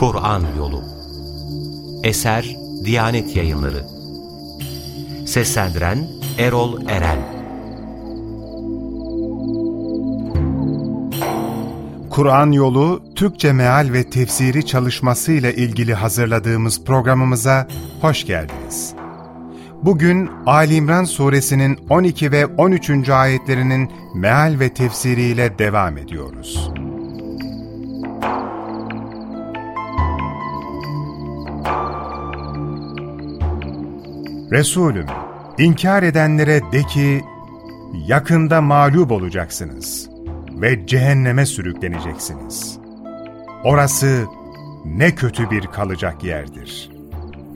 Kur'an Yolu Eser Diyanet Yayınları Seslendiren Erol Eren Kur'an Yolu Türkçe Meal ve Tefsiri çalışması ile ilgili hazırladığımız programımıza hoş geldiniz. Bugün Ali İmran suresinin 12 ve 13. ayetlerinin meal ve tefsiriyle devam ediyoruz. Resulüm, inkar edenlere de ki, yakında mağlup olacaksınız ve cehenneme sürükleneceksiniz. Orası ne kötü bir kalacak yerdir.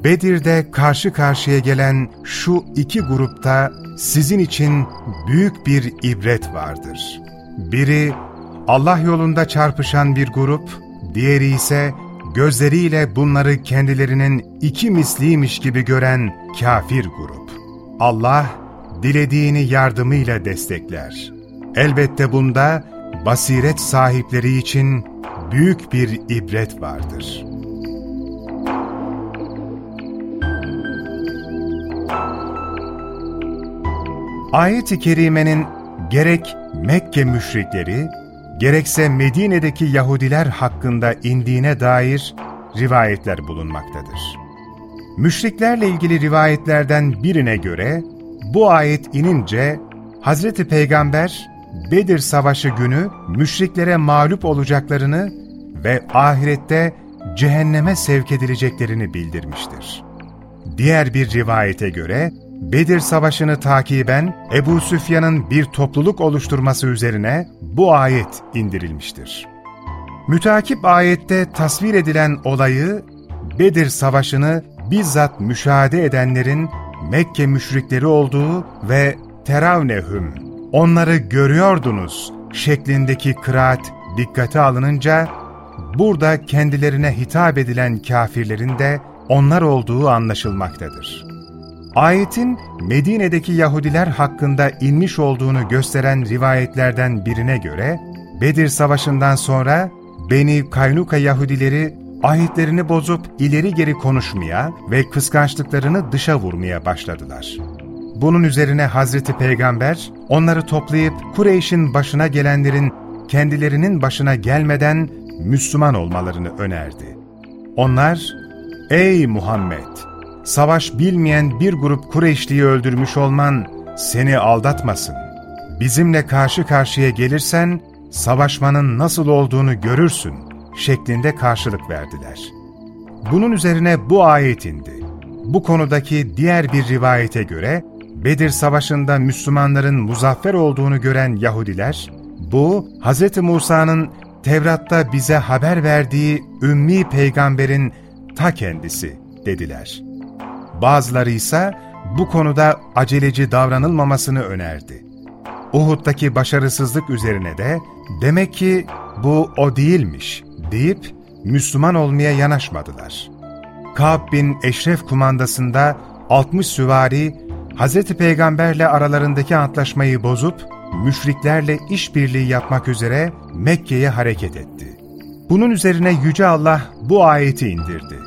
Bedir'de karşı karşıya gelen şu iki grupta sizin için büyük bir ibret vardır. Biri Allah yolunda çarpışan bir grup, diğeri ise gözleriyle bunları kendilerinin iki misliymiş gibi gören kafir grup. Allah, dilediğini yardımıyla destekler. Elbette bunda basiret sahipleri için büyük bir ibret vardır. Ayet-i Kerime'nin gerek Mekke müşrikleri, gerekse Medine'deki Yahudiler hakkında indiğine dair rivayetler bulunmaktadır. Müşriklerle ilgili rivayetlerden birine göre, bu ayet inince Hazreti Peygamber, Bedir Savaşı günü müşriklere mağlup olacaklarını ve ahirette cehenneme sevk edileceklerini bildirmiştir. Diğer bir rivayete göre, Bedir Savaşı'nı takiben Ebu Süfyan'ın bir topluluk oluşturması üzerine bu ayet indirilmiştir. Mütakip ayette tasvir edilen olayı, Bedir Savaşı'nı bizzat müşahede edenlerin Mekke müşrikleri olduğu ve teravnehüm, onları görüyordunuz şeklindeki kıraat dikkate alınınca, burada kendilerine hitap edilen kafirlerin de onlar olduğu anlaşılmaktadır. Ayetin Medine'deki Yahudiler hakkında inmiş olduğunu gösteren rivayetlerden birine göre, Bedir Savaşı'ndan sonra Beni Kaynuka Yahudileri ayetlerini bozup ileri geri konuşmaya ve kıskançlıklarını dışa vurmaya başladılar. Bunun üzerine Hazreti Peygamber onları toplayıp Kureyş'in başına gelenlerin kendilerinin başına gelmeden Müslüman olmalarını önerdi. Onlar, ''Ey Muhammed! Savaş bilmeyen bir grup Kureyşli'yi öldürmüş olman seni aldatmasın. Bizimle karşı karşıya gelirsen savaşmanın nasıl olduğunu görürsün şeklinde karşılık verdiler. Bunun üzerine bu ayet indi. Bu konudaki diğer bir rivayete göre Bedir Savaşı'nda Müslümanların muzaffer olduğunu gören Yahudiler, bu Hz. Musa'nın Tevrat'ta bize haber verdiği ümmi peygamberin ta kendisi dediler. Bazıları ise bu konuda aceleci davranılmamasını önerdi. Uhud'daki başarısızlık üzerine de demek ki bu o değilmiş deyip Müslüman olmaya yanaşmadılar. Ka'b bin Eşref kumandasında 60 süvari Hz. Peygamberle aralarındaki antlaşmayı bozup müşriklerle işbirliği yapmak üzere Mekke'ye hareket etti. Bunun üzerine Yüce Allah bu ayeti indirdi.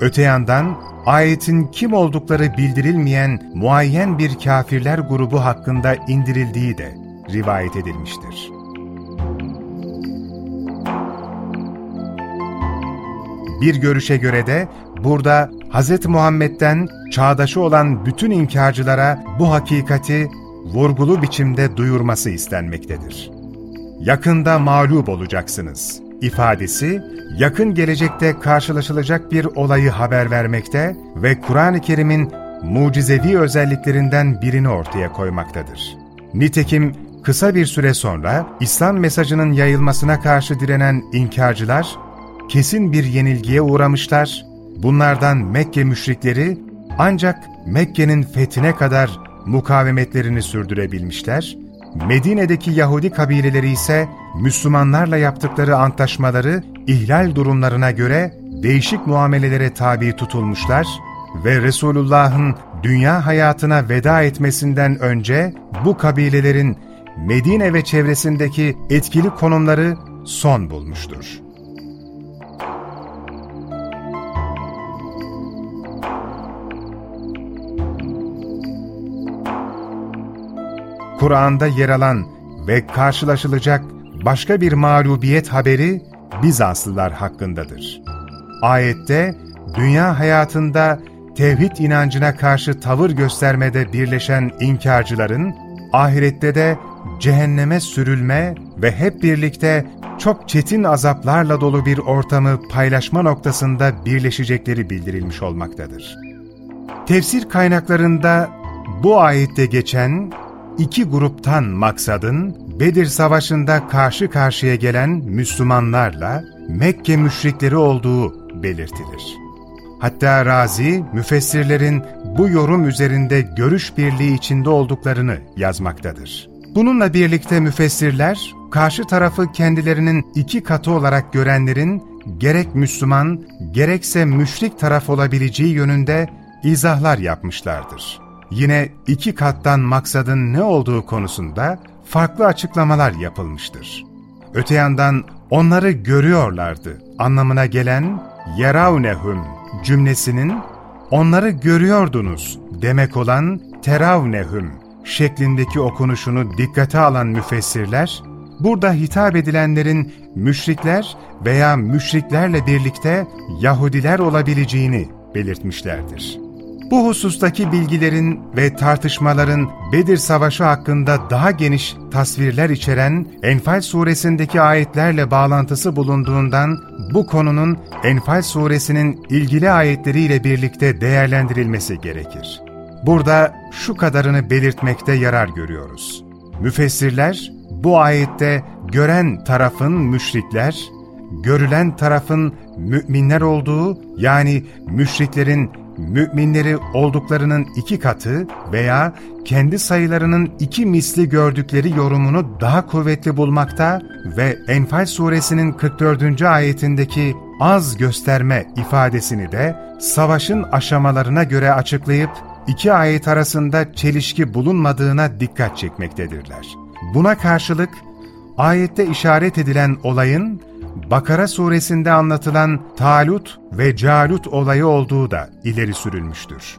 Öte yandan ayetin kim oldukları bildirilmeyen muayyen bir kafirler grubu hakkında indirildiği de rivayet edilmiştir. Bir görüşe göre de burada Hz. Muhammed'den çağdaşı olan bütün inkarcılara bu hakikati vurgulu biçimde duyurması istenmektedir. Yakında mağlup olacaksınız ifadesi, yakın gelecekte karşılaşılacak bir olayı haber vermekte ve Kur'an-ı Kerim'in mucizevi özelliklerinden birini ortaya koymaktadır. Nitekim kısa bir süre sonra İslam mesajının yayılmasına karşı direnen inkarcılar, kesin bir yenilgiye uğramışlar, bunlardan Mekke müşrikleri ancak Mekke'nin fethine kadar mukavemetlerini sürdürebilmişler Medine'deki Yahudi kabileleri ise Müslümanlarla yaptıkları antlaşmaları ihlal durumlarına göre değişik muamelelere tabi tutulmuşlar ve Resulullah'ın dünya hayatına veda etmesinden önce bu kabilelerin Medine ve çevresindeki etkili konumları son bulmuştur. Kur'an'da yer alan ve karşılaşılacak başka bir mağlubiyet haberi Bizanslılar hakkındadır. Ayette dünya hayatında tevhid inancına karşı tavır göstermede birleşen inkarcıların, ahirette de cehenneme sürülme ve hep birlikte çok çetin azaplarla dolu bir ortamı paylaşma noktasında birleşecekleri bildirilmiş olmaktadır. Tefsir kaynaklarında bu ayette geçen iki gruptan maksadın Bedir Savaşı'nda karşı karşıya gelen Müslümanlarla Mekke müşrikleri olduğu belirtilir. Hatta Razi, müfessirlerin bu yorum üzerinde görüş birliği içinde olduklarını yazmaktadır. Bununla birlikte müfessirler, karşı tarafı kendilerinin iki katı olarak görenlerin gerek Müslüman, gerekse müşrik taraf olabileceği yönünde izahlar yapmışlardır. Yine iki kattan maksadın ne olduğu konusunda farklı açıklamalar yapılmıştır. Öte yandan onları görüyorlardı anlamına gelen yeravnehum cümlesinin onları görüyordunuz demek olan teravnehum şeklindeki okunuşunu dikkate alan müfessirler, burada hitap edilenlerin müşrikler veya müşriklerle birlikte Yahudiler olabileceğini belirtmişlerdir. Bu husustaki bilgilerin ve tartışmaların Bedir Savaşı hakkında daha geniş tasvirler içeren Enfal suresindeki ayetlerle bağlantısı bulunduğundan bu konunun Enfal suresinin ilgili ayetleriyle birlikte değerlendirilmesi gerekir. Burada şu kadarını belirtmekte yarar görüyoruz. Müfessirler bu ayette gören tarafın müşrikler, görülen tarafın müminler olduğu yani müşriklerin müminleri olduklarının iki katı veya kendi sayılarının iki misli gördükleri yorumunu daha kuvvetli bulmakta ve Enfal suresinin 44. ayetindeki az gösterme ifadesini de savaşın aşamalarına göre açıklayıp iki ayet arasında çelişki bulunmadığına dikkat çekmektedirler. Buna karşılık ayette işaret edilen olayın Bakara suresinde anlatılan Talut ve Calut olayı olduğu da ileri sürülmüştür.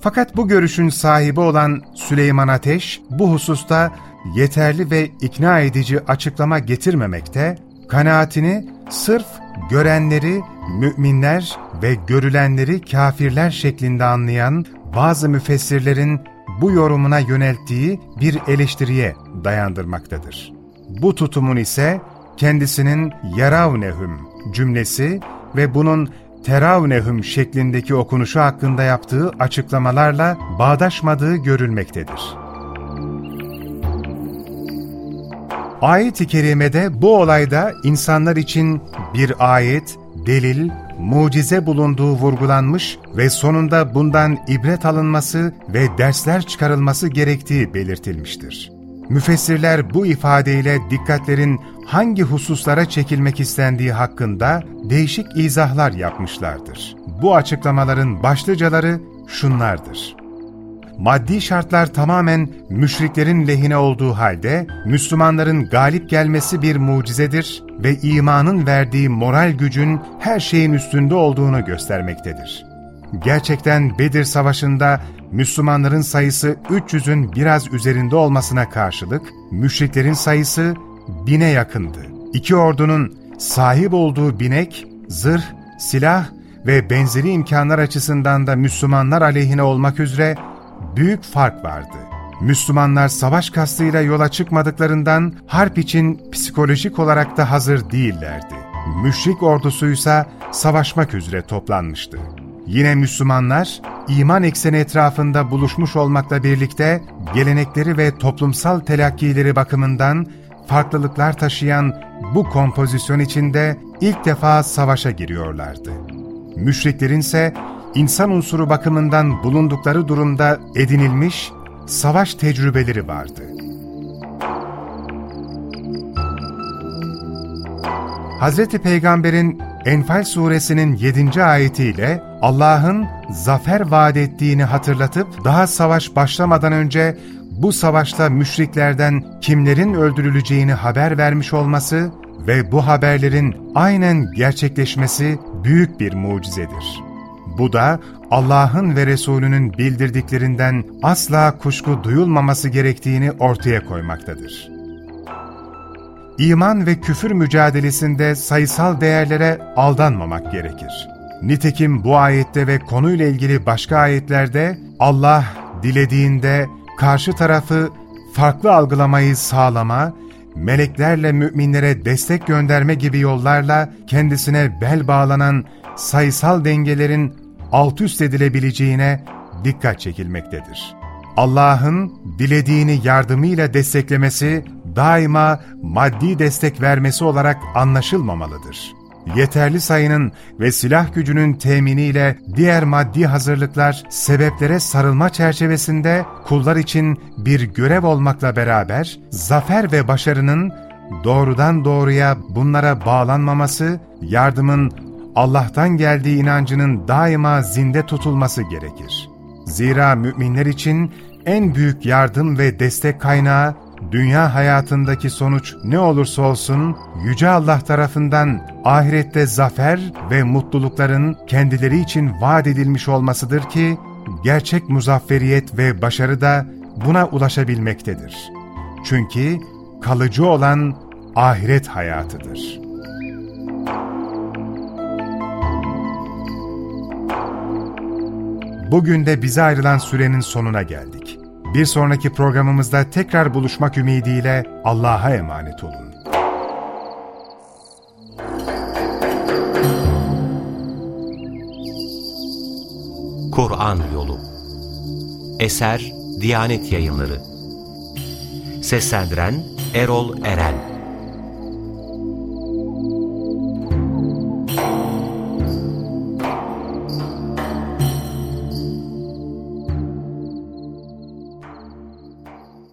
Fakat bu görüşün sahibi olan Süleyman Ateş bu hususta yeterli ve ikna edici açıklama getirmemekte, kanaatini sırf görenleri müminler ve görülenleri kafirler şeklinde anlayan bazı müfessirlerin bu yorumuna yönelttiği bir eleştiriye dayandırmaktadır. Bu tutumun ise kendisinin yaravnehum cümlesi ve bunun teravnehum şeklindeki okunuşu hakkında yaptığı açıklamalarla bağdaşmadığı görülmektedir. Ayet-i Kerime'de bu olayda insanlar için bir ayet, delil, mucize bulunduğu vurgulanmış ve sonunda bundan ibret alınması ve dersler çıkarılması gerektiği belirtilmiştir. Müfessirler bu ifadeyle dikkatlerin hangi hususlara çekilmek istendiği hakkında değişik izahlar yapmışlardır. Bu açıklamaların başlıcaları şunlardır. Maddi şartlar tamamen müşriklerin lehine olduğu halde Müslümanların galip gelmesi bir mucizedir ve imanın verdiği moral gücün her şeyin üstünde olduğunu göstermektedir. Gerçekten Bedir Savaşı'nda Müslümanların sayısı 300'ün biraz üzerinde olmasına karşılık, müşriklerin sayısı bine yakındı. İki ordunun sahip olduğu binek, zırh, silah ve benzeri imkanlar açısından da Müslümanlar aleyhine olmak üzere büyük fark vardı. Müslümanlar savaş kastıyla yola çıkmadıklarından harp için psikolojik olarak da hazır değillerdi. Müşrik ordusuysa savaşmak üzere toplanmıştı. Yine Müslümanlar, iman ekseni etrafında buluşmuş olmakla birlikte gelenekleri ve toplumsal telakkileri bakımından farklılıklar taşıyan bu kompozisyon içinde ilk defa savaşa giriyorlardı. Müşriklerin ise insan unsuru bakımından bulundukları durumda edinilmiş savaş tecrübeleri vardı. Hz. Peygamber'in Enfal suresinin 7. ayetiyle Allah'ın zafer vaat ettiğini hatırlatıp daha savaş başlamadan önce bu savaşta müşriklerden kimlerin öldürüleceğini haber vermiş olması ve bu haberlerin aynen gerçekleşmesi büyük bir mucizedir. Bu da Allah'ın ve Resulünün bildirdiklerinden asla kuşku duyulmaması gerektiğini ortaya koymaktadır. İman ve küfür mücadelesinde sayısal değerlere aldanmamak gerekir. Nitekim bu ayette ve konuyla ilgili başka ayetlerde Allah dilediğinde karşı tarafı farklı algılamayı sağlama, meleklerle müminlere destek gönderme gibi yollarla kendisine bel bağlanan sayısal dengelerin alt üst edilebileceğine dikkat çekilmektedir. Allah'ın dilediğini yardımıyla desteklemesi daima maddi destek vermesi olarak anlaşılmamalıdır. Yeterli sayının ve silah gücünün teminiyle diğer maddi hazırlıklar sebeplere sarılma çerçevesinde kullar için bir görev olmakla beraber zafer ve başarının doğrudan doğruya bunlara bağlanmaması, yardımın Allah'tan geldiği inancının daima zinde tutulması gerekir. Zira müminler için en büyük yardım ve destek kaynağı dünya hayatındaki sonuç ne olursa olsun Yüce Allah tarafından ahirette zafer ve mutlulukların kendileri için vaat edilmiş olmasıdır ki gerçek muzafferiyet ve başarı da buna ulaşabilmektedir. Çünkü kalıcı olan ahiret hayatıdır. Bugün de bize ayrılan sürenin sonuna geldik. Bir sonraki programımızda tekrar buluşmak ümidiyle Allah'a emanet olun. Kur'an Yolu. Eser Diyanet Yayınları. Seslendiren Erol Eren